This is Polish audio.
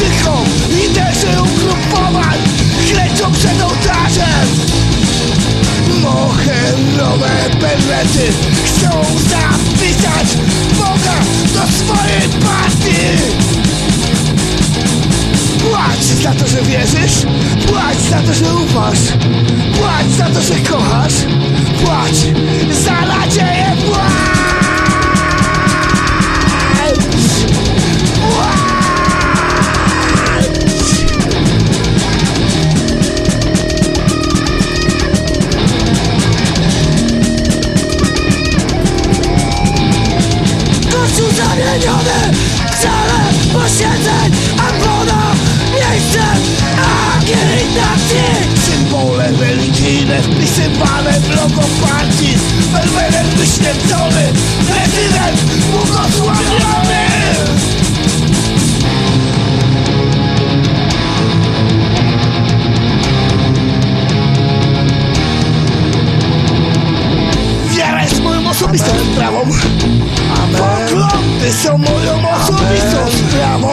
taktyką liderzy ugrupowań. Kręcą przed ołtarzem. Moherowe perwety chcą zapisać Boga do swojej partii. Płacz za to, że wierzysz. Płacz za to, że ufasz. Płacz za to, że kochasz. Płacz zamieniony w salę posiedzeń Ambona miejscem agitacji. Symbole religijne wpisywane w logo partii. Werwerem wyświęcony Prezydent błogosławiony. Wiara jest moją osobistą sprawą Poglądy są moją osobistą sprawą